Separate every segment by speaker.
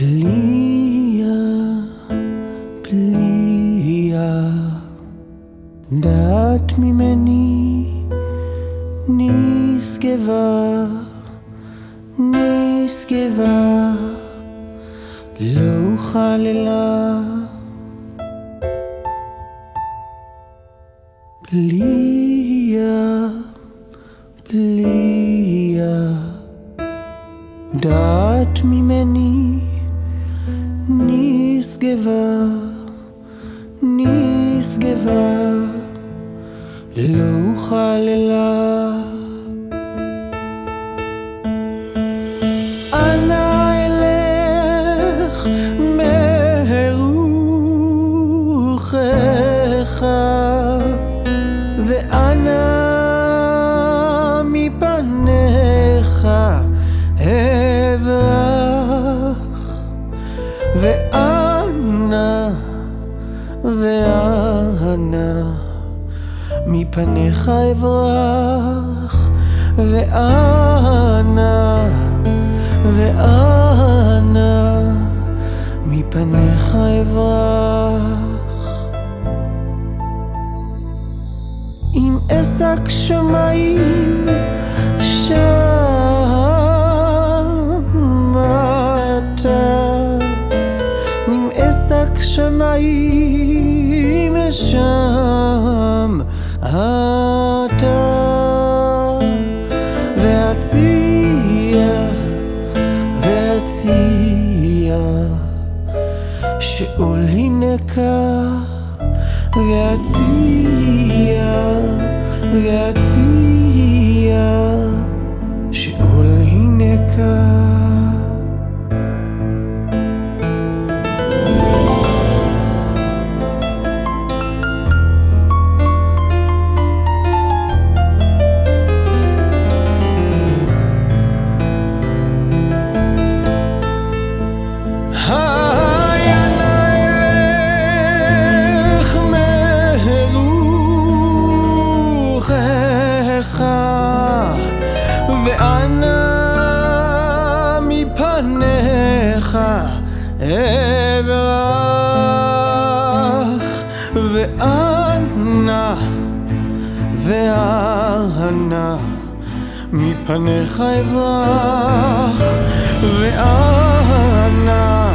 Speaker 1: פליה, פליה, דעת ממני נשגבה, נשגבה, לא חללה. פליה, פליה, דעת ממני נשגבה, נשגבה, לא חללה. אנה אלך מפניך אברח ואנה ואנה מפניך אברח. אם אשק שמיים שמעת אם אשק שמיים שם אתה ואציע ואציע שאול הנקה ואציע ואציע שאול הנקה אברח ואנה ואנה מפניך אברח ואנה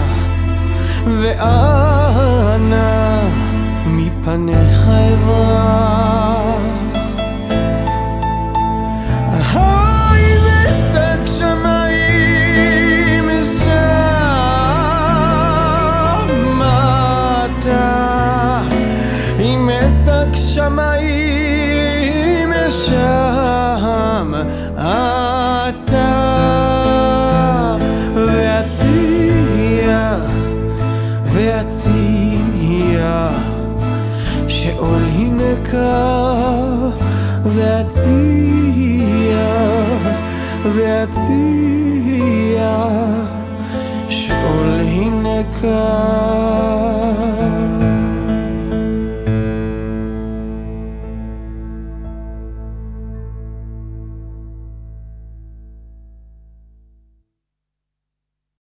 Speaker 1: ואנה מפניך אברח שמיים שם אתה ואציע ואציע שאול הנקה ואציע ואציע שאול הנקה